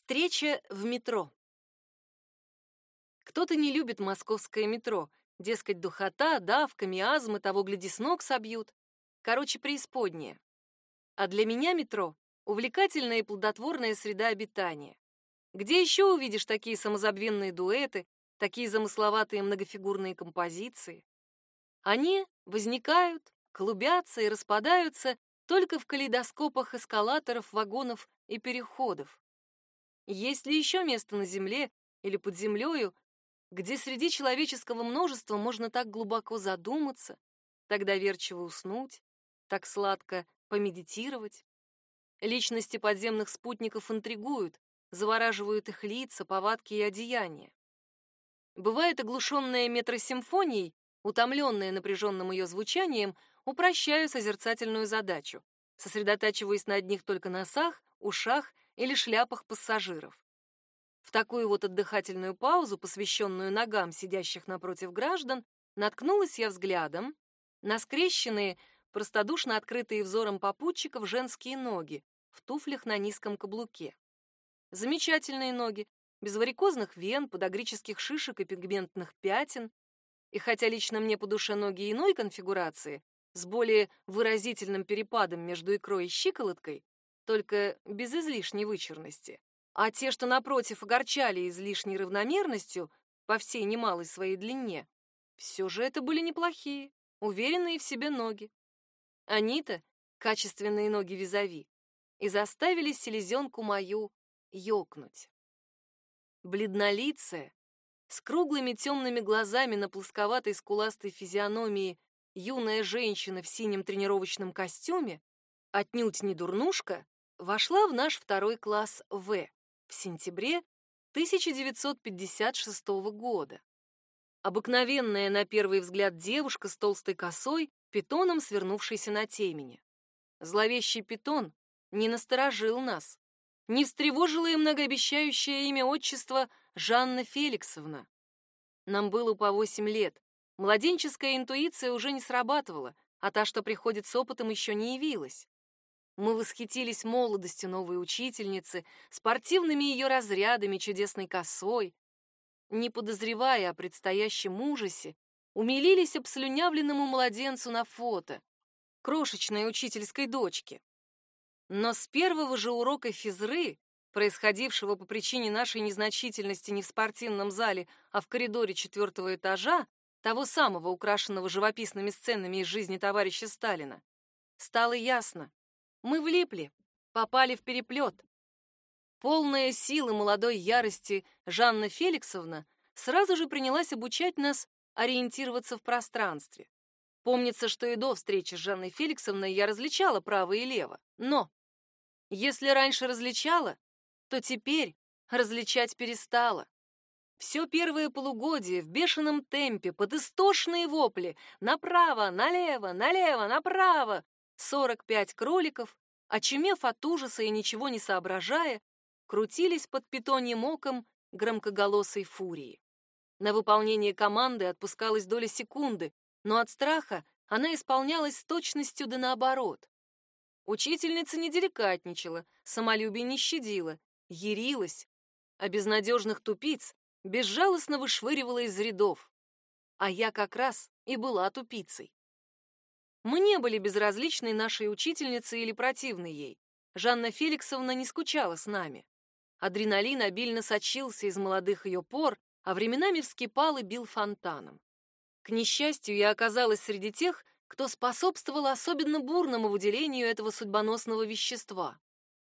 Встреча в метро. Кто-то не любит московское метро. Дескать, духота, давка, миазмы, того, гляди, с ног собьют. Короче, преисподнее. А для меня метро — увлекательная и плодотворная среда обитания. Где еще увидишь такие самозабвенные дуэты, такие замысловатые многофигурные композиции? Они возникают, клубятся и распадаются только в калейдоскопах эскалаторов, вагонов и переходов. Есть ли еще место на Земле или под землею, где среди человеческого множества можно так глубоко задуматься, так доверчиво уснуть, так сладко помедитировать? Личности подземных спутников интригуют, завораживают их лица, повадки и одеяния. Бывает оглушенная метросимфонией, утомленная напряженным ее звучанием, упрощаю созерцательную задачу, сосредотачиваясь на одних только носах, ушах или шляпах пассажиров. В такую вот отдыхательную паузу, посвященную ногам сидящих напротив граждан, наткнулась я взглядом на скрещенные, простодушно открытые взором попутчиков женские ноги в туфлях на низком каблуке. Замечательные ноги, без варикозных вен, подагрических шишек и пигментных пятен. И хотя лично мне по душе ноги иной конфигурации, с более выразительным перепадом между икрой и щиколоткой, только без излишней вычурности. А те, что напротив огорчали излишней равномерностью по всей немалой своей длине, все же это были неплохие, уверенные в себе ноги. Они-то, качественные ноги визави, и заставили селезенку мою ёкнуть. Бледнолицая, с круглыми темными глазами на плосковатой скуластой физиономии юная женщина в синем тренировочном костюме, отнюдь не дурнушка, вошла в наш второй класс В в сентябре 1956 года. Обыкновенная на первый взгляд девушка с толстой косой, питоном свернувшейся на темени. Зловещий питон не насторожил нас, не встревожило и многообещающее имя отчества Жанна Феликсовна. Нам было по восемь лет, младенческая интуиция уже не срабатывала, а та, что приходит с опытом, еще не явилась. Мы восхитились молодостью новой учительницы, спортивными ее разрядами, чудесной косой. Не подозревая о предстоящем ужасе, умилились обслюнявленному младенцу на фото, крошечной учительской дочке. Но с первого же урока физры, происходившего по причине нашей незначительности не в спортивном зале, а в коридоре четвертого этажа, того самого, украшенного живописными сценами из жизни товарища Сталина, стало ясно, мы влипли, попали в переплет. Полная силы молодой ярости Жанна Феликсовна сразу же принялась обучать нас ориентироваться в пространстве. Помнится, что и до встречи с Жанной Феликсовной я различала право и лево. Но если раньше различала, то теперь различать перестала. Все первое полугодие в бешеном темпе, под истошные вопли «Направо, налево, налево, направо!» 45 кроликов, очумев от ужаса и ничего не соображая, крутились под питоньим оком громкоголосой фурии. На выполнение команды отпускалась доля секунды, но от страха она исполнялась с точностью да наоборот. Учительница не деликатничала, самолюбие не щадила, ярилась, а безнадежных тупиц безжалостно вышвыривала из рядов. А я как раз и была тупицей. Мы не были безразличны нашей учительнице или противны ей. Жанна Феликсовна не скучала с нами. Адреналин обильно сочился из молодых ее пор, а временами вскипал и бил фонтаном. К несчастью, я оказалась среди тех, кто способствовал особенно бурному выделению этого судьбоносного вещества.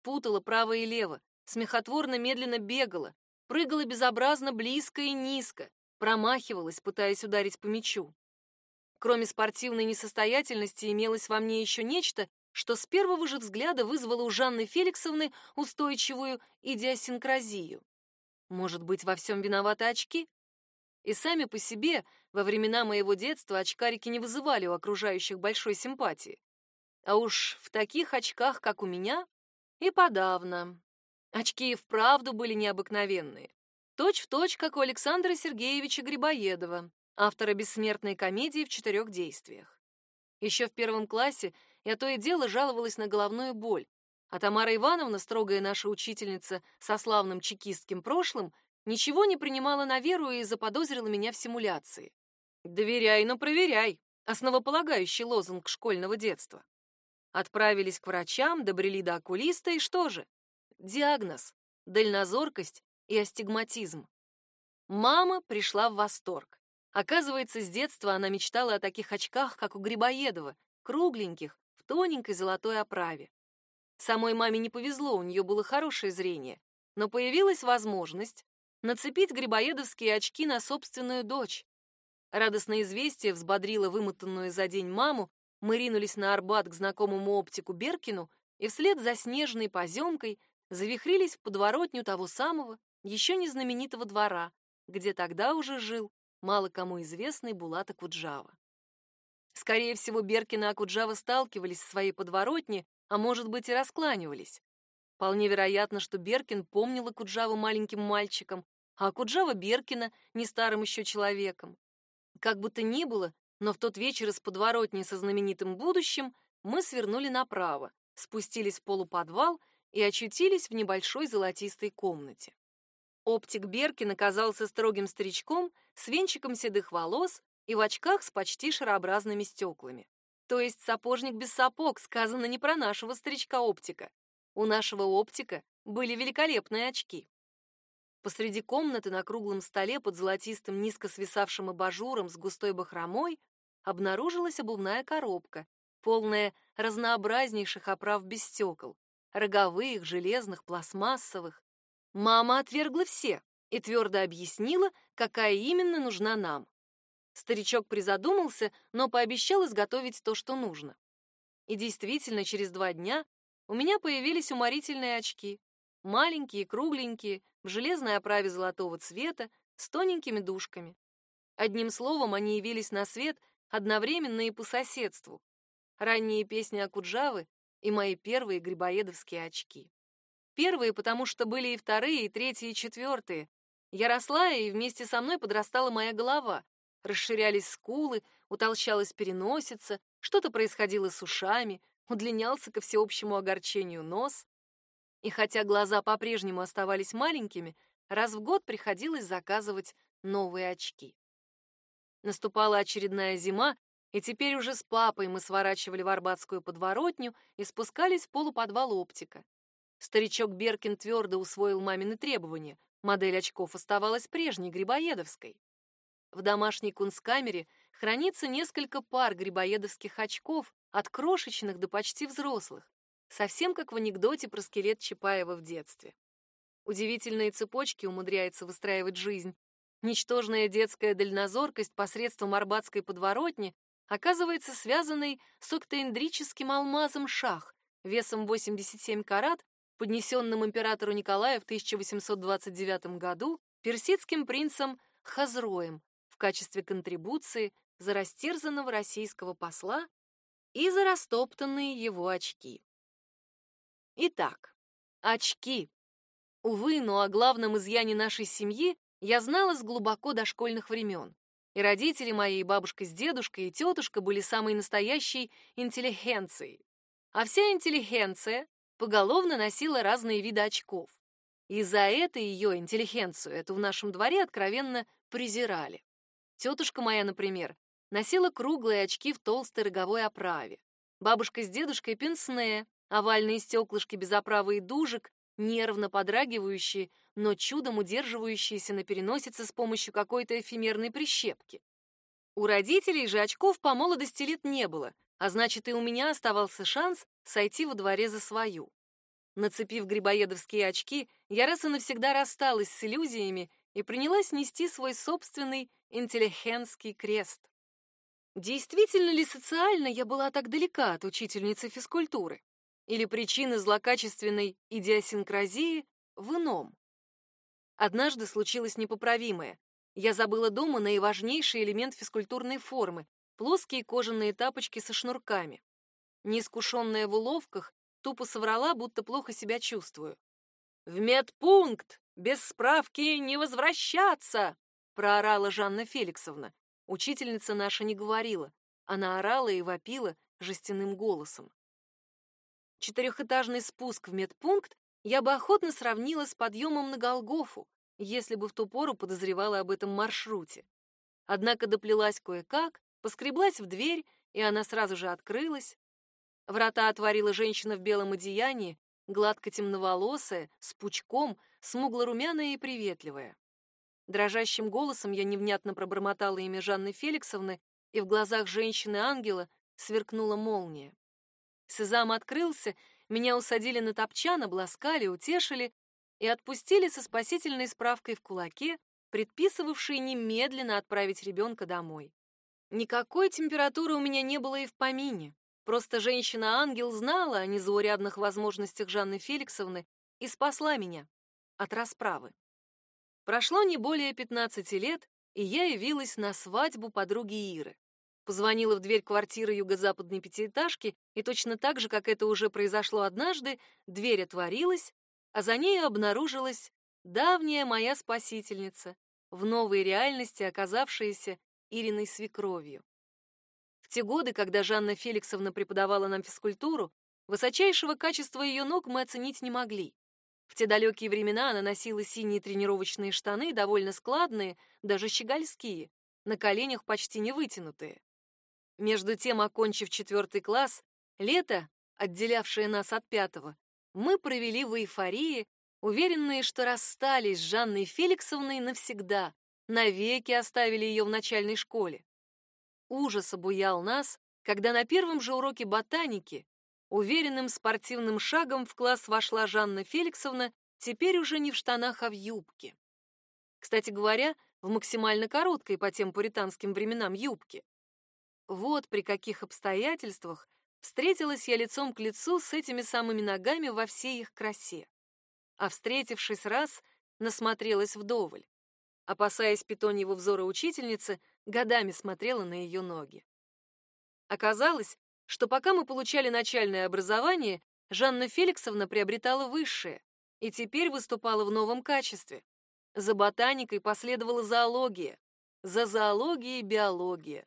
Путала право и лево, смехотворно медленно бегала, прыгала безобразно близко и низко, промахивалась, пытаясь ударить по мячу. Кроме спортивной несостоятельности имелось во мне еще нечто, что с первого же взгляда вызвало у Жанны Феликсовны устойчивую идиосинкразию. Может быть, во всем виноваты очки? И сами по себе, во времена моего детства, очкарики не вызывали у окружающих большой симпатии. А уж в таких очках, как у меня, и подавно. Очки и вправду были необыкновенные. Точь в точь, как у Александра Сергеевича Грибоедова, автора бессмертной комедии в четырех действиях. Еще в первом классе я то и дело жаловалась на головную боль, А Тамара Ивановна, строгая наша учительница со славным чекистским прошлым, ничего не принимала на веру и заподозрила меня в симуляции. «Доверяй, но проверяй», — основополагающий лозунг школьного детства. Отправились к врачам, добрели до окулиста, и что же? Диагноз — дальнозоркость и астигматизм. Мама пришла в восторг. Оказывается, с детства она мечтала о таких очках, как у Грибоедова, кругленьких, в тоненькой золотой оправе. Самой маме не повезло, у нее было хорошее зрение, но появилась возможность нацепить грибоедовские очки на собственную дочь. Радостное известие взбодрило вымотанную за день маму, мы ринулись на Арбат к знакомому оптику Беркину и вслед за снежной поземкой завихрились в подворотню того самого, еще не знаменитого двора, где тогда уже жил мало кому известный Булат Акуджава. Скорее всего, Беркин и Акуджава сталкивались в своей подворотне, а может быть и раскланивались. Вполне вероятно, что Беркин помнил Акуджаву маленьким мальчиком, а Акуджава Беркина не старым еще человеком. Как бы то ни было, но в тот вечер из подворотни со знаменитым будущим мы свернули направо, спустились в полуподвал и очутились в небольшой золотистой комнате. Оптик Беркин оказался строгим старичком с венчиком седых волос и в очках с почти шарообразными стеклами. То есть сапожник без сапог, сказано не про нашего старичка-оптика. У нашего оптика были великолепные очки. Посреди комнаты на круглом столе под золотистым низко свисавшим абажуром с густой бахромой обнаружилась обувная коробка, полная разнообразнейших оправ без стекол, роговых, железных, пластмассовых. Мама отвергла все и твердо объяснила, какая именно нужна нам. Старичок призадумался, но пообещал изготовить то, что нужно. И действительно, через два дня у меня появились уморительные очки. Маленькие, кругленькие, в железной оправе золотого цвета, с тоненькими дужками. Одним словом, они явились на свет одновременно и по соседству. Ранние песни Акуджавы и мои первые грибоедовские очки. Первые, потому что были и вторые, и третьи, и четвертые. Я росла, и вместе со мной подрастала моя голова, расширялись скулы, утолщалась переносица, что-то происходило с ушами, удлинялся ко всеобщему огорчению нос. И хотя глаза по-прежнему оставались маленькими, раз в год приходилось заказывать новые очки. Наступала очередная зима, и теперь уже с папой мы сворачивали в Арбатскую подворотню и спускались в полуподвал оптика. Старичок Беркин твердо усвоил мамины требования. Модель очков оставалась прежней, грибоедовской. В домашней кунсткамере хранится несколько пар грибоедовских очков, от крошечных до почти взрослых, совсем как в анекдоте про скелет Чапаева в детстве. Удивительные цепочки умудряется выстраивать жизнь. Ничтожная детская дальнозоркость посредством арбатской подворотни оказывается связанной с октоэндрическим алмазом шах весом 87 карат, поднесенным императору Николаю в 1829 году персидским принцем Хазроем в качестве контрибуции за растерзанного российского посла и за растоптанные его очки. Итак, очки. Увы, но о главном изъяне нашей семьи я знала с глубоко дошкольных времен. И родители мои, и бабушка с дедушкой, и тетушка были самой настоящей интеллигенцией. А вся интеллигенция поголовно носила разные виды очков. И за это ее интеллигенцию, эту в нашем дворе откровенно презирали. Тетушка моя, например, носила круглые очки в толстой роговой оправе. Бабушка с дедушкой пенсне, овальные стеклышки без оправы и дужек, нервно подрагивающие, но чудом удерживающиеся на переносице с помощью какой-то эфемерной прищепки. У родителей же очков по молодости лет не было, а значит и у меня оставался шанс сойти во дворе за свою. Нацепив грибоедовские очки, я раз и навсегда рассталась с иллюзиями и принялась нести свой собственный интеллигентский крест. Действительно ли социально я была так далека от учительницы физкультуры? Или причина злокачественной идиосинкразии в ином? Однажды случилось непоправимое. Я забыла дома наиважнейший элемент физкультурной формы — плоские кожаные тапочки со шнурками. Неискушенная в уловках, тупо соврала, будто плохо себя чувствую. «В медпункт! Без справки не возвращаться!» проорала Жанна Феликсовна. Учительница наша не говорила, она орала и вопила жестяным голосом. Четырехэтажный спуск в медпункт я бы охотно сравнила с подъемом на Голгофу, если бы в ту пору подозревала об этом маршруте. Однако доплелась кое-как, поскреблась в дверь, и она сразу же открылась. Врата отворила женщина в белом одеянии, гладко темноволосая, с пучком, смугло-румяная и приветливая. Дрожащим голосом я невнятно пробормотала имя Жанны Феликсовны, и в глазах женщины-ангела сверкнула молния. Сезам открылся, меня усадили на топчан, обласкали, утешили и отпустили со спасительной справкой в кулаке, предписывавшей немедленно отправить ребенка домой. Никакой температуры у меня не было и в помине. Просто женщина-ангел знала о незаурядных возможностях Жанны Феликсовны и спасла меня от расправы. Прошло не более 15 лет, и я явилась на свадьбу подруги Иры. Позвонила в дверь квартиры юго-западной пятиэтажки, и точно так же, как это уже произошло однажды, дверь отворилась, а за ней обнаружилась давняя моя спасительница, в новой реальности оказавшаяся Ириной свекровью. В те годы, когда Жанна Феликсовна преподавала нам физкультуру, высочайшего качества ее ног мы оценить не могли. В те далекие времена она носила синие тренировочные штаны, довольно складные, даже щегольские, на коленях почти не вытянутые. Между тем, окончив четвертый класс, лето, отделявшее нас от пятого, мы провели в эйфории, уверенные, что расстались с Жанной Феликсовной навсегда, навеки оставили ее в начальной школе. Ужас обуял нас, когда на первом же уроке ботаники уверенным спортивным шагом в класс вошла Жанна Феликсовна, теперь уже не в штанах, а в юбке. Кстати говоря, в максимально короткой по тем пуританским временам юбке. Вот при каких обстоятельствах встретилась я лицом к лицу с этими самыми ногами во всей их красе. А встретившись раз, насмотрелась вдоволь. Опасаясь питоньего взора учительницы, годами смотрела на ее ноги. Оказалось, что пока мы получали начальное образование, Жанна Феликсовна приобретала высшее и теперь выступала в новом качестве. За ботаникой последовала зоология, за зоологией биология.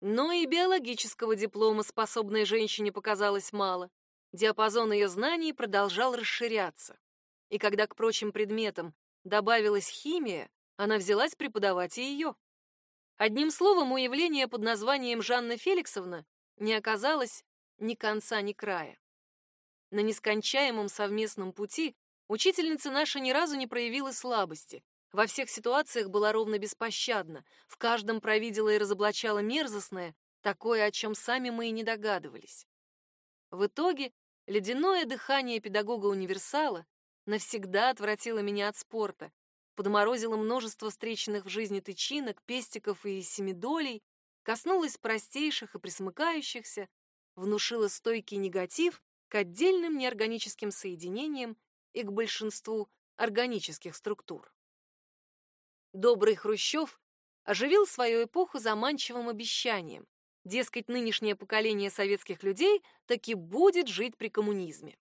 Но и биологического диплома способной женщине показалось мало. Диапазон ее знаний продолжал расширяться. И когда к прочим предметам добавилась химия, она взялась преподавать и ее. Одним словом, у явления под названием Жанна Феликсовна не оказалось ни конца, ни края. На нескончаемом совместном пути учительница наша ни разу не проявила слабости, во всех ситуациях была ровно беспощадна, в каждом провидела и разоблачала мерзостное, такое, о чем сами мы и не догадывались. В итоге ледяное дыхание педагога-универсала навсегда отвратило меня от спорта, подморозило множество встреченных в жизни тычинок, пестиков и семидолей, коснулось простейших и присмыкающихся, внушило стойкий негатив к отдельным неорганическим соединениям и к большинству органических структур. Добрый Хрущев оживил свою эпоху заманчивым обещанием. Дескать, нынешнее поколение советских людей таки будет жить при коммунизме.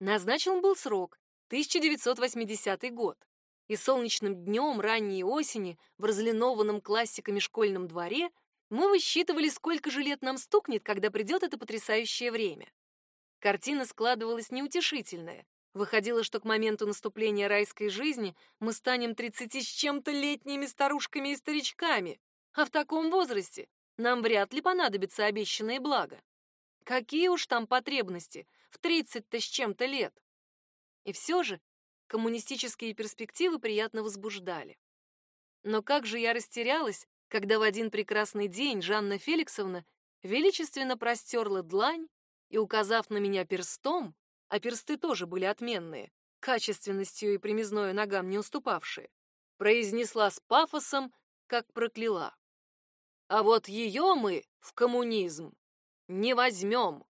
Назначен был срок — 1980 год. И солнечным днем ранней осени в разлинованном классиками школьном дворе мы высчитывали, сколько же лет нам стукнет, когда придет это потрясающее время. Картина складывалась неутешительная. Выходило, что к моменту наступления райской жизни мы станем тридцати с чем-то летними старушками и старичками, а в таком возрасте нам вряд ли понадобится обещанное благо. Какие уж там потребности в тридцать-то с чем-то лет. И все же коммунистические перспективы приятно возбуждали. Но как же я растерялась, когда в один прекрасный день Жанна Феликсовна величественно простерла длань и, указав на меня перстом, а персты тоже были отменные, качественностью и примезною ногам не уступавшие, произнесла с пафосом, как прокляла. А вот ее мы в коммунизм не возьмем.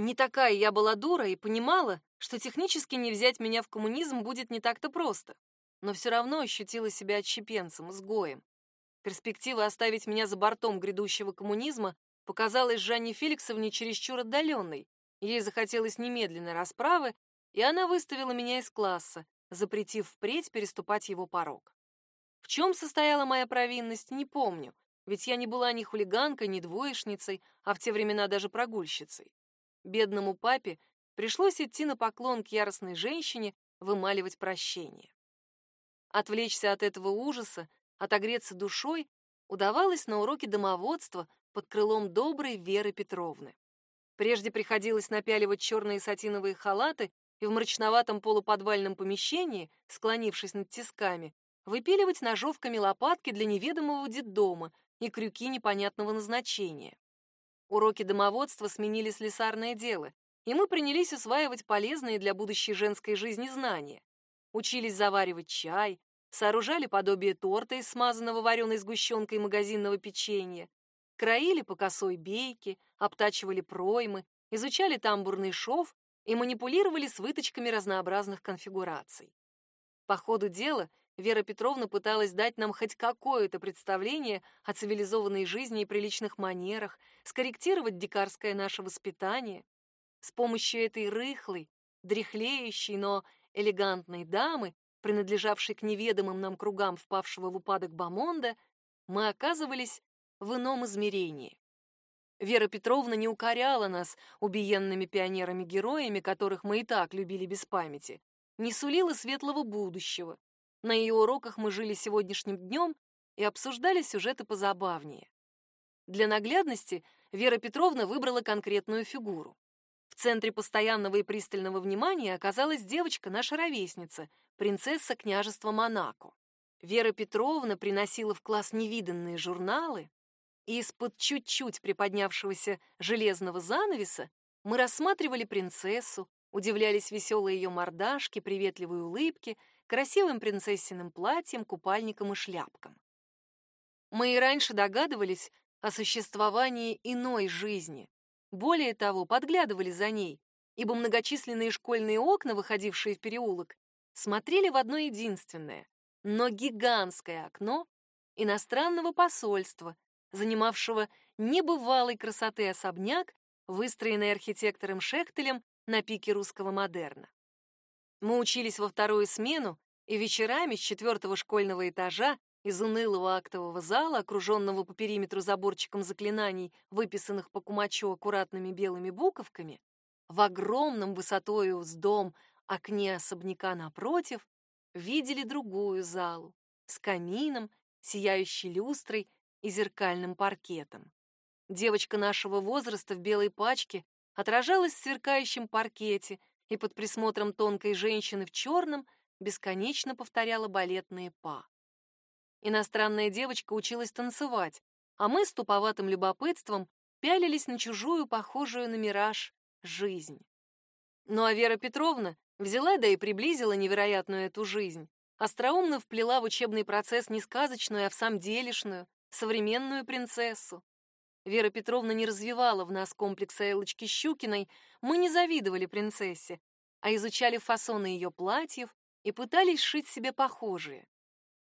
Не такая я была дура и понимала, что технически не взять меня в коммунизм будет не так-то просто. Но все равно ощутила себя отщепенцем, изгоем. Перспектива оставить меня за бортом грядущего коммунизма показалась Жанне Феликсовне чересчур отдаленной, Ей захотелось немедленной расправы, и она выставила меня из класса, запретив впредь переступать его порог. В чем состояла моя провинность, не помню, ведь я не была ни хулиганкой, ни двоечницей, а в те времена даже прогульщицей. Бедному папе пришлось идти на поклон к яростной женщине, вымаливать прощение. Отвлечься от этого ужаса, отогреться душой удавалось на уроке домоводства под крылом доброй Веры Петровны. Прежде приходилось напяливать черные сатиновые халаты и в мрачноватом полуподвальном помещении, склонившись над тисками, выпиливать ножовками лопатки для неведомого детдома и крюки непонятного назначения. Уроки домоводства сменили слесарное дело, и мы принялись усваивать полезные для будущей женской жизни знания. Учились заваривать чай, сооружали подобие торта из смазанного вареной сгущенкой магазинного печенья, краили по косой бейке, обтачивали проймы, изучали тамбурный шов и манипулировали с выточками разнообразных конфигураций. По ходу дела Вера Петровна пыталась дать нам хоть какое-то представление о цивилизованной жизни и приличных манерах, скорректировать дикарское наше воспитание. С помощью этой рыхлой, дряхлеющей, но элегантной дамы, принадлежавшей к неведомым нам кругам впавшего в упадок Бамонда, мы оказывались в ином измерении. Вера Петровна не укоряла нас убиенными пионерами-героями, которых мы и так любили без памяти, не сулила светлого будущего, на ее уроках мы жили сегодняшним днем и обсуждали сюжеты позабавнее. Для наглядности Вера Петровна выбрала конкретную фигуру. В центре постоянного и пристального внимания оказалась девочка, наша ровесница, принцесса княжества Монако. Вера Петровна приносила в класс невиданные журналы, и из-под чуть-чуть приподнявшегося железного занавеса мы рассматривали принцессу, удивлялись веселой ее мордашке, приветливой улыбке красивым принцессиным платьем, купальником и шляпкам. Мы и раньше догадывались о существовании иной жизни. Более того, подглядывали за ней, ибо многочисленные школьные окна, выходившие в переулок, смотрели в одно единственное, но гигантское окно иностранного посольства, занимавшего небывалой красоты особняк, выстроенный архитектором Шехтелем на пике русского модерна. Мы учились во вторую смену, и вечерами с четвертого школьного этажа из унылого актового зала, окруженного по периметру заборчиком заклинаний, выписанных по кумачу аккуратными белыми буковками, в огромном высотою с дом окне особняка напротив, видели другую залу с камином, сияющей люстрой и зеркальным паркетом. Девочка нашего возраста в белой пачке отражалась в сверкающем паркете, и под присмотром тонкой женщины в черном бесконечно повторяла балетные па. Иностранная девочка училась танцевать, а мы с туповатым любопытством пялились на чужую, похожую на мираж, жизнь. Ну а Вера Петровна взяла да и приблизила невероятную эту жизнь, остроумно вплела в учебный процесс не сказочную, а в самом делешную, современную принцессу. Вера Петровна не развивала в нас комплекса Элочки Щукиной, мы не завидовали принцессе, а изучали фасоны ее платьев и пытались шить себе похожие.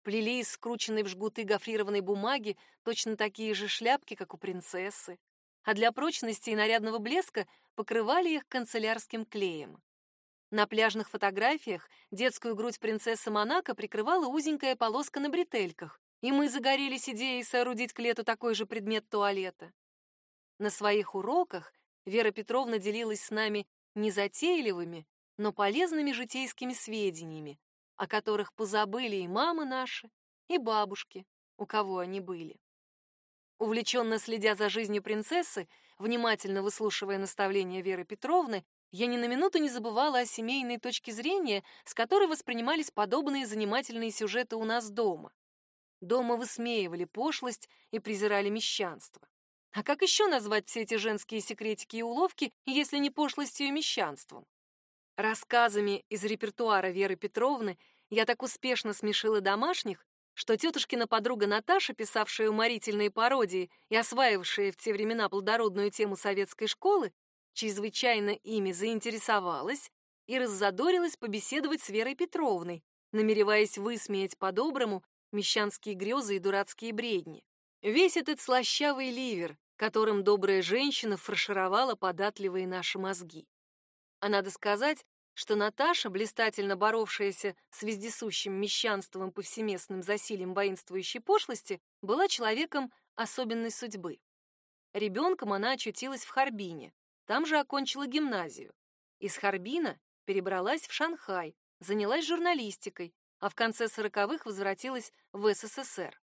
Плели из скрученной в жгуты гофрированной бумаги точно такие же шляпки, как у принцессы, а для прочности и нарядного блеска покрывали их канцелярским клеем. На пляжных фотографиях детскую грудь принцессы Монако прикрывала узенькая полоска на бретельках, и мы загорелись идеей соорудить к лету такой же предмет туалета. На своих уроках Вера Петровна делилась с нами незатейливыми, но полезными житейскими сведениями, о которых позабыли и мамы наши, и бабушки, у кого они были. Увлеченно следя за жизнью принцессы, внимательно выслушивая наставления Веры Петровны, я ни на минуту не забывала о семейной точке зрения, с которой воспринимались подобные занимательные сюжеты у нас дома. Дома высмеивали пошлость и презирали мещанство. А как еще назвать все эти женские секретики и уловки, если не пошлостью и мещанством? Рассказами из репертуара Веры Петровны я так успешно смешила домашних, что тетушкина подруга Наташа, писавшая уморительные пародии и осваивавшая в те времена плодородную тему советской школы, чрезвычайно ими заинтересовалась и раззадорилась побеседовать с Верой Петровной, намереваясь высмеять по-доброму мещанские грезы и дурацкие бредни. Весь этот слащавый ливер, которым добрая женщина фаршировала податливые наши мозги. А надо сказать, что Наташа, блистательно боровшаяся с вездесущим мещанством повсеместным засилием воинствующей пошлости, была человеком особенной судьбы. Ребенком она очутилась в Харбине, там же окончила гимназию. Из Харбина перебралась в Шанхай, занялась журналистикой, а в конце сороковых возвратилась в СССР.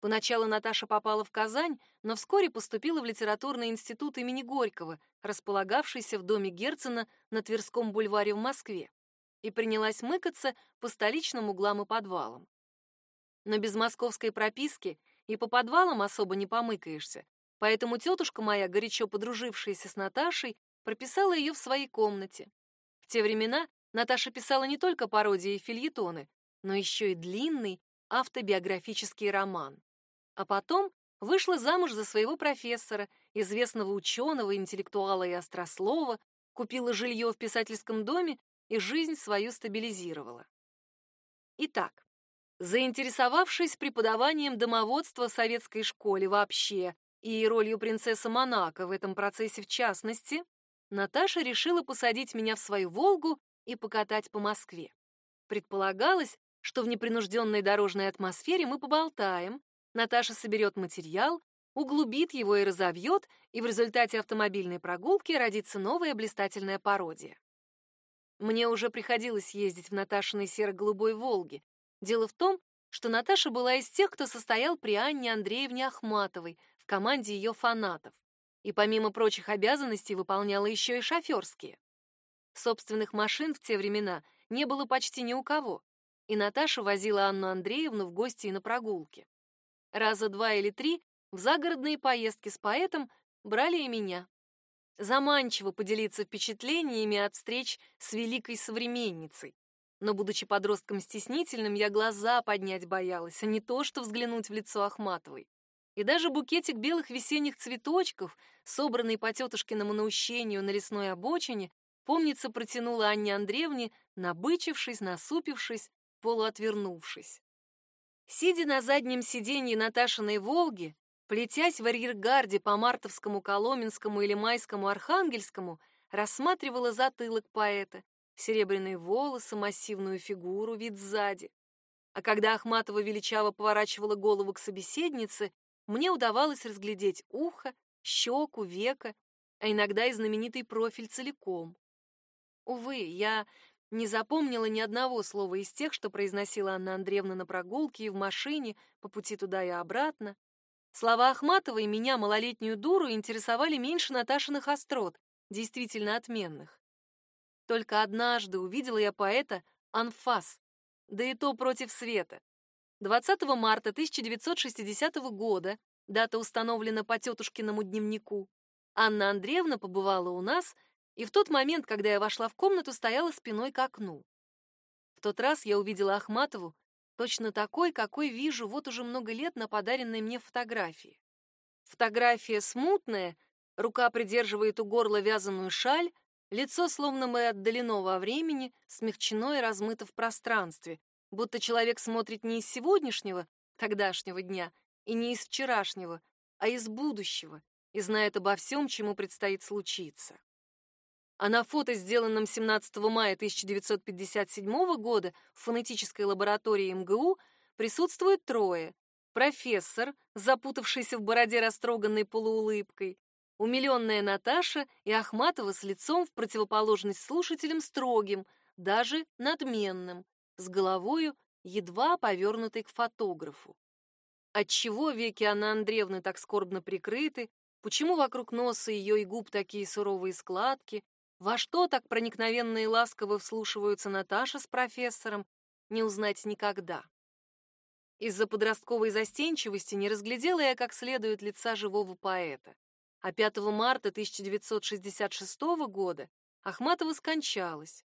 Поначалу Наташа попала в Казань, но вскоре поступила в литературный институт имени Горького, располагавшийся в доме Герцена на Тверском бульваре в Москве, и принялась мыкаться по столичным углам и подвалам. Но без московской прописки и по подвалам особо не помыкаешься, поэтому тетушка моя, горячо подружившаяся с Наташей, прописала ее в своей комнате. В те времена Наташа писала не только пародии и фильетоны, но еще и длинный автобиографический роман а потом вышла замуж за своего профессора, известного ученого, интеллектуала и острослова, купила жилье в писательском доме и жизнь свою стабилизировала. Итак, заинтересовавшись преподаванием домоводства в советской школе вообще и ролью принцессы Монако в этом процессе в частности, Наташа решила посадить меня в свою «Волгу» и покатать по Москве. Предполагалось, что в непринужденной дорожной атмосфере мы поболтаем, Наташа соберет материал, углубит его и разовьет, и в результате автомобильной прогулки родится новая блистательная пародия. Мне уже приходилось ездить в Наташиной серо-голубой «Волге». Дело в том, что Наташа была из тех, кто состоял при Анне Андреевне Ахматовой в команде ее фанатов, и помимо прочих обязанностей выполняла еще и шоферские. Собственных машин в те времена не было почти ни у кого, и Наташа возила Анну Андреевну в гости и на прогулки. Раза два или три в загородные поездки с поэтом брали и меня. Заманчиво поделиться впечатлениями от встреч с великой современницей. Но, будучи подростком стеснительным, я глаза поднять боялась, а не то, что взглянуть в лицо Ахматовой. И даже букетик белых весенних цветочков, собранный по тетушкиному наущению на лесной обочине, помнится, протянула Анне Андреевне, набычившись, насупившись, полуотвернувшись. Сидя на заднем сиденье Наташиной «Волги», плетясь в арьергарде по Мартовскому, Коломенскому или Майскому, Архангельскому, рассматривала затылок поэта, серебряные волосы, массивную фигуру, вид сзади. А когда Ахматова величаво поворачивала голову к собеседнице, мне удавалось разглядеть ухо, щеку, века, а иногда и знаменитый профиль целиком. Увы, я не запомнила ни одного слова из тех, что произносила Анна Андреевна на прогулке и в машине, по пути туда и обратно. Слова Ахматовой меня, малолетнюю дуру, интересовали меньше Наташиных острот, действительно отменных. Только однажды увидела я поэта анфас, да и то против света. 20 марта 1960 года, дата установлена по тетушкиному дневнику, Анна Андреевна побывала у нас — и в тот момент, когда я вошла в комнату, стояла спиной к окну. В тот раз я увидела Ахматову точно такой, какой вижу вот уже много лет на подаренной мне фотографии. Фотография смутная, рука придерживает у горла вязаную шаль, лицо словно мы отдалено во времени, смягчено и размыто в пространстве, будто человек смотрит не из сегодняшнего, тогдашнего дня, и не из вчерашнего, а из будущего, и знает обо всем, чему предстоит случиться а на фото, сделанном 17 мая 1957 года в фонетической лаборатории МГУ, присутствуют трое. Профессор, запутавшийся в бороде растроганной полуулыбкой, умиленная Наташа и Ахматова с лицом в противоположность слушателям строгим, даже надменным, с головою, едва повернутой к фотографу. Отчего веки Анны Андреевны так скорбно прикрыты, почему вокруг носа ее и губ такие суровые складки, во что так проникновенно и ласково вслушиваются Наташа с профессором, не узнать никогда. Из-за подростковой застенчивости не разглядела я как следует лица живого поэта. А 5 марта 1966 года Ахматова скончалась.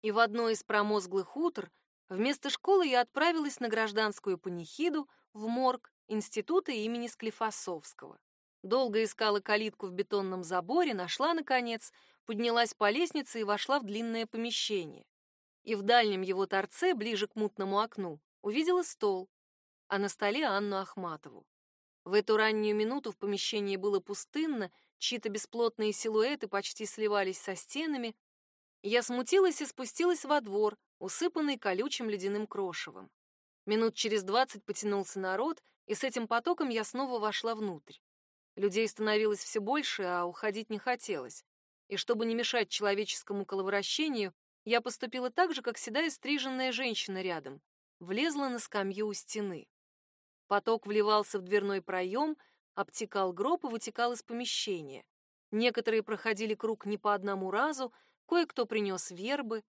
И в одно из промозглых утр вместо школы я отправилась на гражданскую панихиду в морг института имени Склифосовского. Долго искала калитку в бетонном заборе, нашла, наконец, поднялась по лестнице и вошла в длинное помещение. И в дальнем его торце, ближе к мутному окну, увидела стол, а на столе Анну Ахматову. В эту раннюю минуту в помещении было пустынно, чьи-то бесплотные силуэты почти сливались со стенами. Я смутилась и спустилась во двор, усыпанный колючим ледяным крошевом. Минут через двадцать потянулся народ, и с этим потоком я снова вошла внутрь. Людей становилось все больше, а уходить не хотелось. И чтобы не мешать человеческому коловращению, я поступила так же, как седая стриженная женщина рядом. Влезла на скамью у стены. Поток вливался в дверной проем, обтекал гроб и вытекал из помещения. Некоторые проходили круг не по одному разу, кое-кто принес вербы.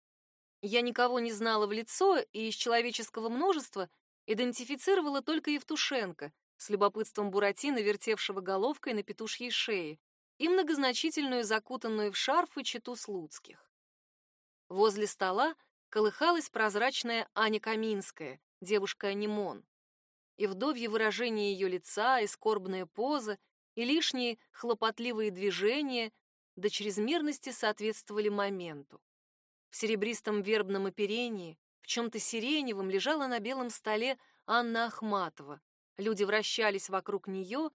Я никого не знала в лицо и из человеческого множества идентифицировала только Евтушенко с любопытством Буратино, вертевшего головкой на петушьей шее, и многозначительную закутанную в шарфы читу Слуцких. Возле стола колыхалась прозрачная Аня Каминская, девушка-анимон. И вдовье выражение ее лица, и скорбная поза, и лишние хлопотливые движения до чрезмерности соответствовали моменту. В серебристом вербном оперении, в чем-то сиреневом, лежала на белом столе Анна Ахматова. Люди вращались вокруг нее,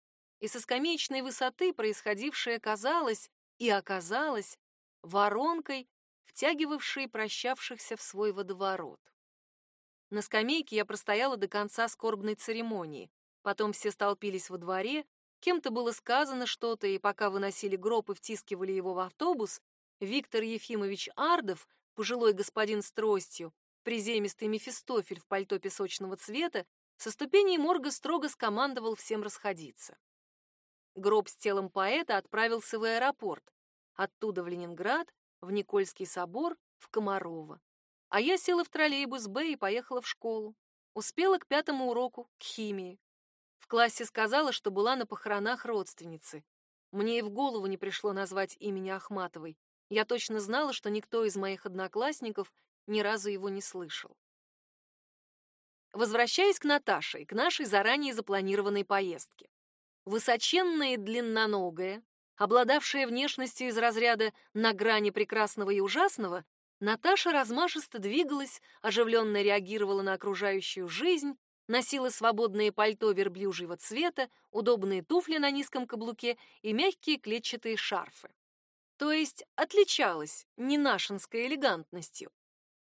и со скамеечной высоты происходившее казалось и оказалось воронкой втягивавшие прощавшихся в свой водоворот. На скамейке я простояла до конца скорбной церемонии. Потом все столпились во дворе, кем-то было сказано что-то, и пока выносили гроб и втискивали его в автобус, Виктор Ефимович Ардов, пожилой господин с тростью, приземистый Мефистофель в пальто песочного цвета, со ступеней морга строго скомандовал всем расходиться. Гроб с телом поэта отправился в аэропорт, оттуда в Ленинград, в Никольский собор, в Комарово. А я села в троллейбус Б и поехала в школу. Успела к пятому уроку, к химии. В классе сказала, что была на похоронах родственницы. Мне и в голову не пришло назвать имени Ахматовой. Я точно знала, что никто из моих одноклассников ни разу его не слышал. Возвращаясь к Наташе, к нашей заранее запланированной поездке. Высоченная и длинноногая, Обладавшая внешностью из разряда «на грани прекрасного и ужасного», Наташа размашисто двигалась, оживленно реагировала на окружающую жизнь, носила свободное пальто верблюжьего цвета, удобные туфли на низком каблуке и мягкие клетчатые шарфы. То есть отличалась ненашинской элегантностью.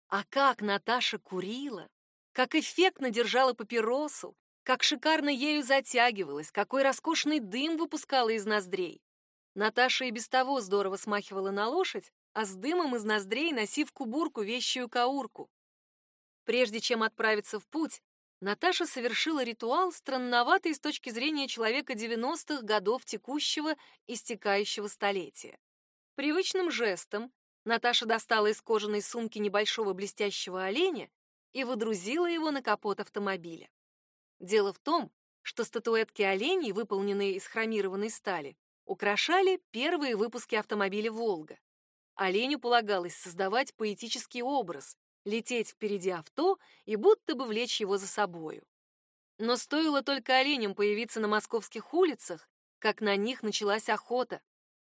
А как Наташа курила, как эффектно держала папиросу, как шикарно ею затягивалась, какой роскошный дым выпускала из ноздрей. Наташа и без того здорово смахивала на лошадь, а с дымом из ноздрей носив кубурку вещую каурку. Прежде чем отправиться в путь, Наташа совершила ритуал, странноватый с точки зрения человека 90-х годов текущего и стекающего столетия. Привычным жестом Наташа достала из кожаной сумки небольшого блестящего оленя и выдрузила его на капот автомобиля. Дело в том, что статуэтки оленей, выполненные из хромированной стали, украшали первые выпуски автомобиля «Волга». Оленю полагалось создавать поэтический образ, лететь впереди авто и будто бы влечь его за собою. Но стоило только оленям появиться на московских улицах, как на них началась охота.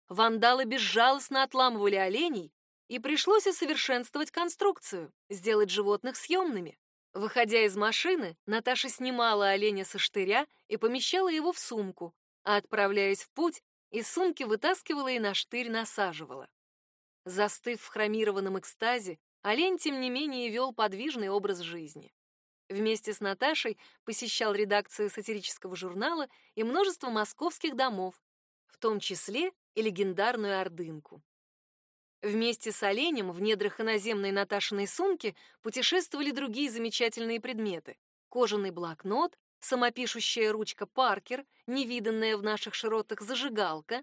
Вандалы безжалостно отламывали оленей, и пришлось усовершенствовать конструкцию, сделать животных съемными. Выходя из машины, Наташа снимала оленя со штыря и помещала его в сумку, а отправляясь в путь, из сумки вытаскивала и на штырь насаживала. Застыв в хромированном экстазе, олень, тем не менее, вел подвижный образ жизни. Вместе с Наташей посещал редакцию сатирического журнала и множество московских домов, в том числе и легендарную Ордынку. Вместе с оленем в недрах иноземной Наташиной сумки путешествовали другие замечательные предметы: кожаный блокнот, самопишущая ручка Паркер, невиданная в наших широтах зажигалка.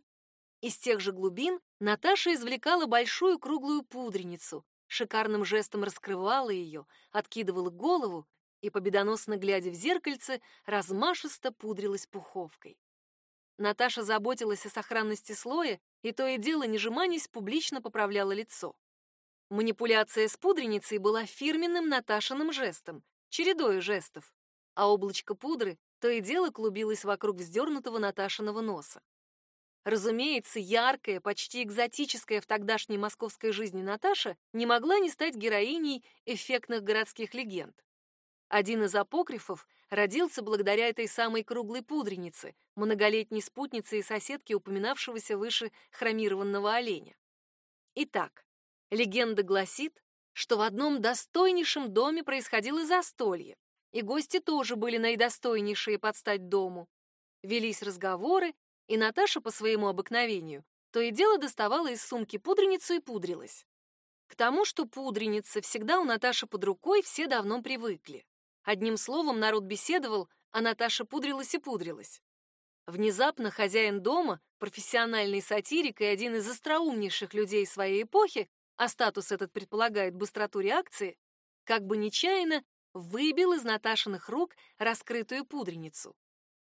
Из тех же глубин Наташа извлекала большую круглую пудреницу, шикарным жестом раскрывала ее, откидывала голову и, победоносно глядя в зеркальце, размашисто пудрилась пуховкой. Наташа заботилась о сохранности слоя и то и дело, не жеманясь, публично поправляла лицо. Манипуляция с пудреницей была фирменным Наташиным жестом, чередой жестов а облачко пудры то и дело клубилось вокруг вздернутого Наташиного носа. Разумеется, яркая, почти экзотическая в тогдашней московской жизни Наташа не могла не стать героиней эффектных городских легенд. Один из апокрифов родился благодаря этой самой круглой пудренице, многолетней спутнице и соседке упоминавшегося выше хромированного оленя. Итак, легенда гласит, что в одном достойнейшем доме происходило застолье, и гости тоже были наидостойнейшие под стать дому. Велись разговоры, и Наташа по своему обыкновению то и дело доставала из сумки пудреницу и пудрилась. К тому, что пудреница всегда у Наташи под рукой, все давно привыкли. Одним словом, народ беседовал, а Наташа пудрилась и пудрилась. Внезапно хозяин дома, профессиональный сатирик и один из остроумнейших людей своей эпохи, а статус этот предполагает быстроту реакции, как бы нечаянно выбил из Наташиных рук раскрытую пудреницу.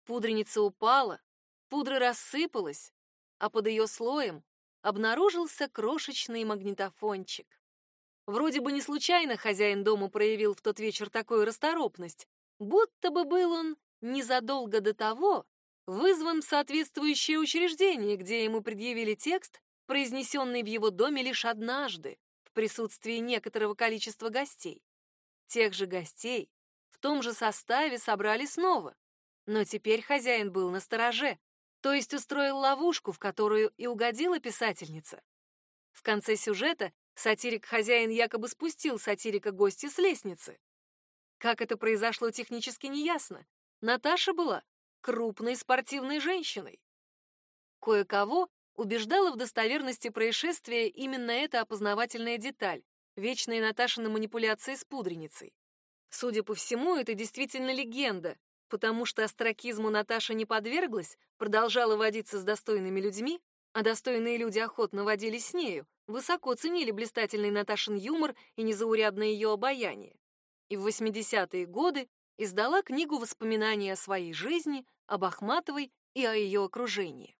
Пудреница упала, пудра рассыпалась, а под ее слоем обнаружился крошечный магнитофончик. Вроде бы не случайно хозяин дома проявил в тот вечер такую расторопность, будто бы был он незадолго до того вызван в соответствующее учреждение, где ему предъявили текст, произнесенный в его доме лишь однажды, в присутствии некоторого количества гостей. Тех же гостей в том же составе собрали снова, но теперь хозяин был на стороже, то есть устроил ловушку, в которую и угодила писательница. В конце сюжета сатирик-хозяин якобы спустил сатирика-гостя с лестницы. Как это произошло технически неясно. Наташа была крупной спортивной женщиной. Кое-кого убеждала в достоверности происшествия именно эта опознавательная деталь — вечные Наташины манипуляции с пудреницей. Судя по всему, это действительно легенда, потому что остракизму Наташа не подверглась, продолжала водиться с достойными людьми, а достойные люди охотно водились с нею, высоко ценили блистательный Наташин юмор и незаурядное ее обаяние. И в 80-е годы издала книгу воспоминаний о своей жизни, об Ахматовой и о ее окружении.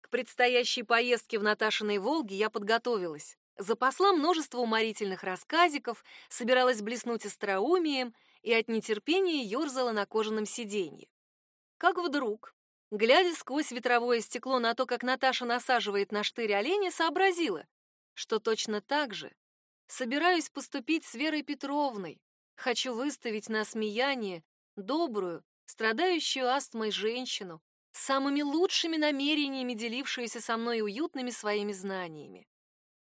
К предстоящей поездке в Наташиной Волге я подготовилась. Запасла множество уморительных рассказиков, собиралась блеснуть остроумием и от нетерпения ерзала на кожаном сиденье. Как вдруг, глядя сквозь ветровое стекло на то, как Наташа насаживает на штырь оленя, сообразила, что точно так же собираюсь поступить с Верой Петровной. Хочу выставить на смеяние добрую, страдающую астмой женщину, самыми лучшими намерениями делившуюся со мной уютными своими знаниями.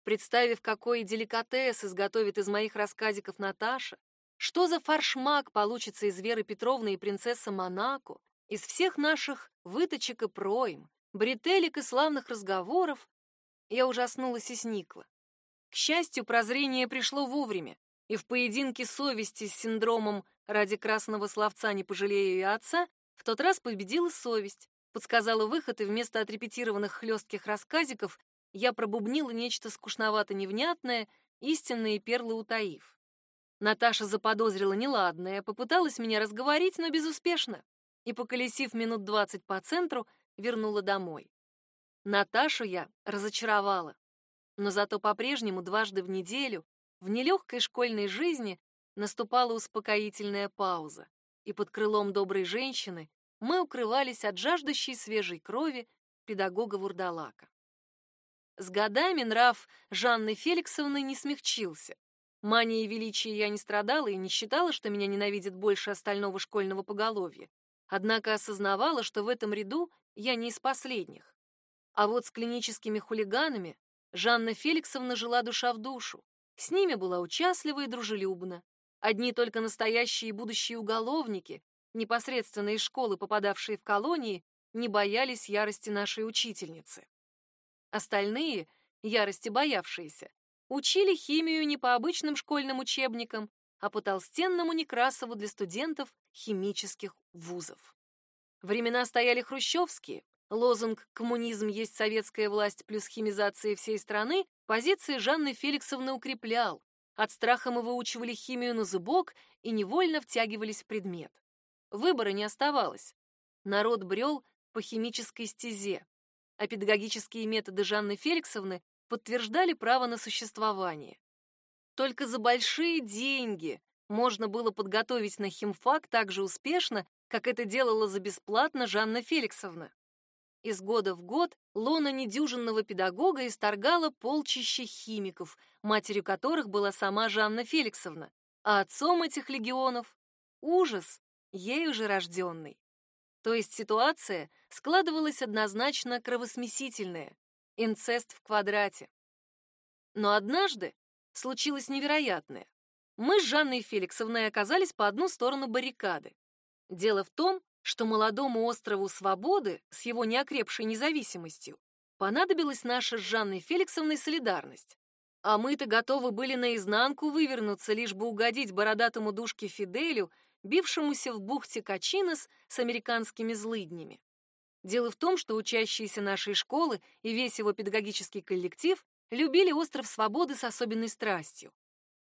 Представив, какой деликатес изготовит из моих рассказиков Наташа, что за фаршмак получится из Веры Петровны и принцессы Монако, из всех наших выточек и пройм, бретелек и славных разговоров, я ужаснулась и сникла. К счастью, прозрение пришло вовремя, и в поединке совести с синдромом «ради красного словца не пожалею и отца» в тот раз победила совесть, подсказала выход, и вместо отрепетированных хлестких рассказиков я пробубнила нечто скучновато-невнятное, истинные перлы утаив. Наташа заподозрила неладное, попыталась меня разговорить, но безуспешно, и, поколесив минут двадцать по центру, вернула домой. Наташу я разочаровала, но зато по-прежнему дважды в неделю в нелегкой школьной жизни наступала успокоительная пауза, и под крылом доброй женщины мы укрывались от жаждущей свежей крови педагога-вурдалака. С годами нрав Жанны Феликсовны не смягчился. Манией величия я не страдала и не считала, что меня ненавидит больше остального школьного поголовья. Однако осознавала, что в этом ряду я не из последних. А вот с клиническими хулиганами Жанна Феликсовна жила душа в душу. С ними была участлива и дружелюбна. Одни только настоящие будущие уголовники, непосредственно из школы попадавшие в колонии, не боялись ярости нашей учительницы. Остальные, ярости боявшиеся, Учили химию не по обычным школьным учебникам, а по толстенному Некрасову для студентов химических вузов. Времена стояли хрущевские. Лозунг «Коммунизм есть советская власть плюс химизация всей страны» позиции Жанны Феликсовны укреплял. От страха мы выучивали химию на зубок и невольно втягивались в предмет. Выбора не оставалось. Народ брел по химической стезе, а педагогические методы Жанны Феликсовны подтверждали право на существование. Только за большие деньги можно было подготовить на химфак так же успешно, как это делала за бесплатно Жанна Феликсовна. Из года в год лона недюжинного педагога исторгала полчища химиков, матерью которых была сама Жанна Феликсовна, а отцом этих легионов — ужас, ею же рожденный. То есть ситуация складывалась однозначно кровосмесительная инцест в квадрате. Но однажды случилось невероятное. Мы с Жанной Феликсовной оказались по одну сторону баррикады. Дело в том, что молодому острову Свободы с его неокрепшей независимостью понадобилась наша с Жанной Феликсовной солидарность. А мы-то готовы были наизнанку вывернуться, лишь бы угодить бородатому душке Фиделю, бившемуся в бухте Качинос с американскими злыднями. Дело в том, что учащиеся нашей школы и весь его педагогический коллектив любили остров Свободы с особенной страстью.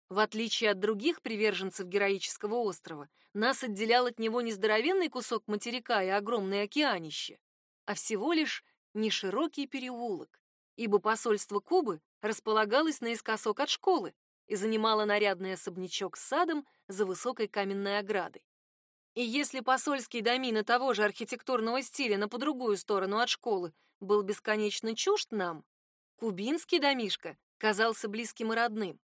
В отличие от других приверженцев героического острова, нас отделял от него не здоровенный кусок материка и огромное океанище, а всего лишь неширокий переулок, ибо посольство Кубы располагалось наискосок от школы и занимало нарядный особнячок с садом за высокой каменной оградой. И если посольский домина того же архитектурного стиля, но по другую сторону от школы, был бесконечно чужд нам, кубинский домишко казался близким и родным.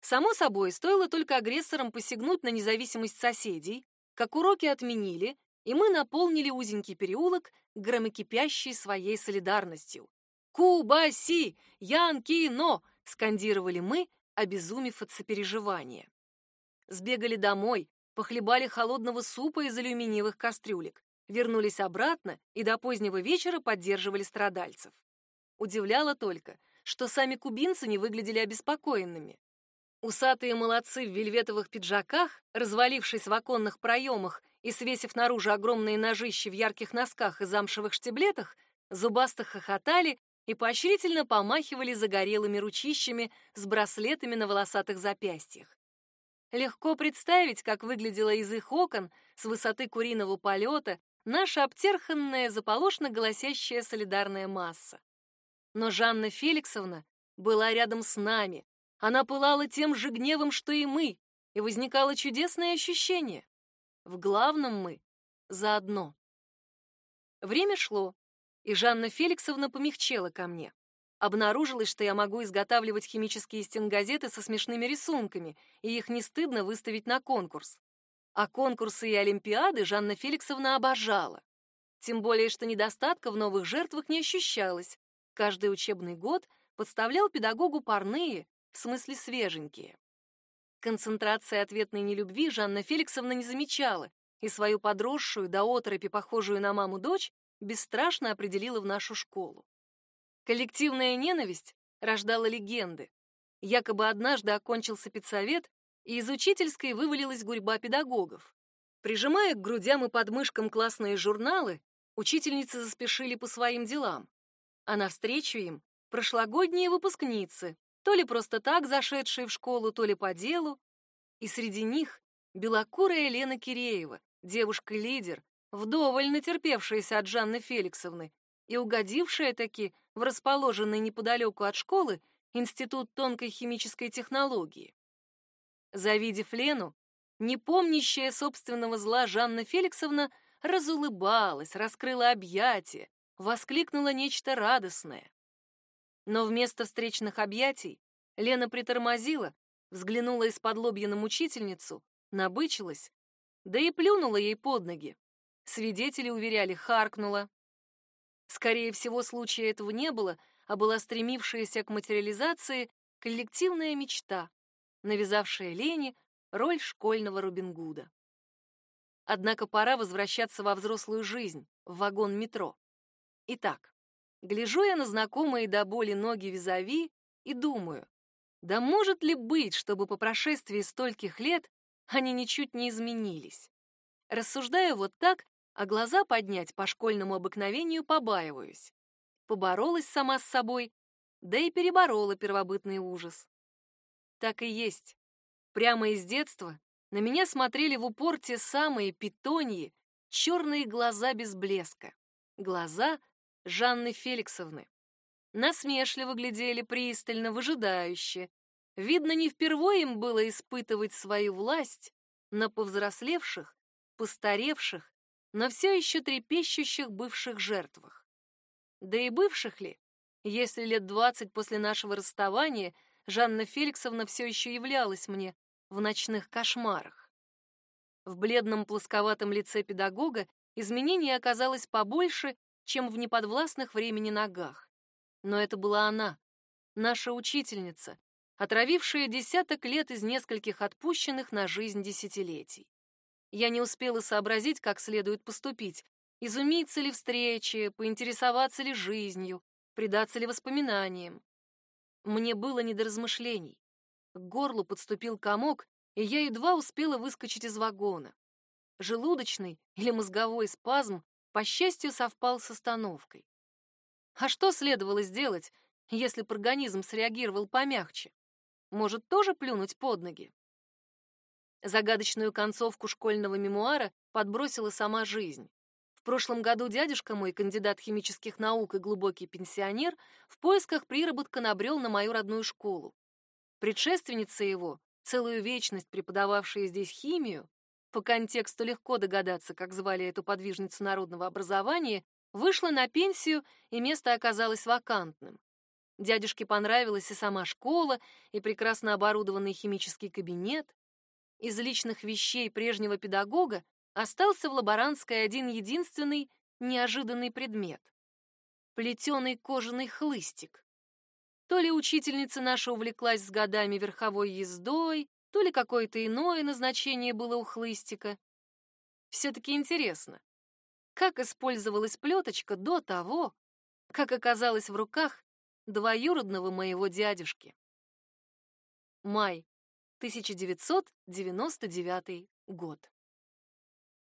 Само собой, стоило только агрессорам посягнуть на независимость соседей, как уроки отменили, и мы наполнили узенький переулок громокипящей своей солидарностью. «Кубаси! Янкино!» — скандировали мы, обезумев от сопереживания. Сбегали домой, похлебали холодного супа из алюминиевых кастрюлек, вернулись обратно и до позднего вечера поддерживали страдальцев. Удивляло только, что сами кубинцы не выглядели обеспокоенными. Усатые молодцы в вельветовых пиджаках, развалившись в оконных проемах и свесив наружу огромные ножищи в ярких носках и замшевых штиблетах, зубасто хохотали и поощрительно помахивали загорелыми ручищами с браслетами на волосатых запястьях. Легко представить, как выглядела из их окон с высоты куриного полета наша обтерханная, заполошно голосящая солидарная масса. Но Жанна Феликсовна была рядом с нами, она пылала тем же гневом, что и мы, и возникало чудесное ощущение. В главном мы заодно. Время шло, и Жанна Феликсовна помягчела ко мне. Обнаружилось, что я могу изготавливать химические стенгазеты со смешными рисунками, и их не стыдно выставить на конкурс. А конкурсы и олимпиады Жанна Феликсовна обожала. Тем более, что недостатка в новых жертвах не ощущалось. Каждый учебный год подставлял педагогу парные, в смысле свеженькие. Концентрация ответной нелюбви Жанна Феликсовна не замечала, и свою подросшую до оторопи похожую на маму дочь бесстрашно определила в нашу школу. Коллективная ненависть рождала легенды. Якобы однажды окончился педсовет, и из учительской вывалилась гурьба педагогов. Прижимая к грудям и подмышкам классные журналы, учительницы заспешили по своим делам. А навстречу им прошлогодние выпускницы, то ли просто так зашедшие в школу, то ли по делу. И среди них белокурая Лена Киреева, девушка-лидер, вдоволь натерпевшаяся от Жанны Феликсовны и угодившая таки в расположенный неподалеку от школы Институт тонкой химической технологии. Завидев Лену, не помнящая собственного зла Жанна Феликсовна разулыбалась, раскрыла объятия, воскликнула нечто радостное. Но вместо встречных объятий Лена притормозила, взглянула из-под лобья на мучительницу, набычилась, да и плюнула ей под ноги. Свидетели уверяли, харкнула. Скорее всего, случая этого не было, а была стремившаяся к материализации коллективная мечта, навязавшая Лене роль школьного Робин Гуда. Однако пора возвращаться во взрослую жизнь, в вагон метро. Итак, Гляжу я на знакомые до боли ноги визави и думаю, да может ли быть, чтобы по прошествии стольких лет они ничуть не изменились? Рассуждаю вот так, а глаза поднять по школьному обыкновению побаиваюсь. Поборолась сама с собой, да и переборола первобытный ужас. Так и есть. Прямо из детства на меня смотрели в упор те самые питоньи, черные глаза без блеска. Глаза, Жанны Феликсовны. Насмешливо глядели пристально, выжидающе. Видно, не впервые им было испытывать свою власть на повзрослевших, постаревших, но все еще трепещущих бывших жертвах. Да и бывших ли, если лет двадцать после нашего расставания Жанна Феликсовна все еще являлась мне в ночных кошмарах. В бледном плосковатом лице педагога изменений оказалось побольше, чем в неподвластных времени ногах. Но это была она, наша учительница, отравившая десяток лет из нескольких отпущенных на жизнь десятилетий. Я не успела сообразить, как следует поступить, изумиться ли встрече, поинтересоваться ли жизнью, предаться ли воспоминаниям. Мне было не до размышлений. К горлу подступил комок, и я едва успела выскочить из вагона. Желудочный или мозговой спазм, по счастью, совпал с остановкой. А что следовало сделать, если бы организм среагировал помягче? Может, тоже плюнуть под ноги? Загадочную концовку школьного мемуара подбросила сама жизнь. В прошлом году дядюшка мой, кандидат химических наук и глубокий пенсионер, в поисках приработка набрел на мою родную школу. Предшественница его, целую вечность преподававшая здесь химию, по контексту легко догадаться, как звали эту подвижницу народного образования, вышла на пенсию, и место оказалось вакантным. Дядюшке понравилась и сама школа, и прекрасно оборудованный химический кабинет. Из личных вещей прежнего педагога остался в лаборантской один единственный неожиданный предмет — плетеный кожаный хлыстик. То ли учительница наша увлеклась с годами верховой ездой, то ли какое-то иное назначение было у хлыстика. Все-таки интересно, как использовалась плеточка до того, как оказалась в руках двоюродного моего дядюшки. Май 1999 год.